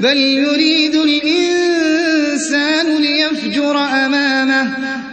بل يريد الإنسان ليفجر أمامه.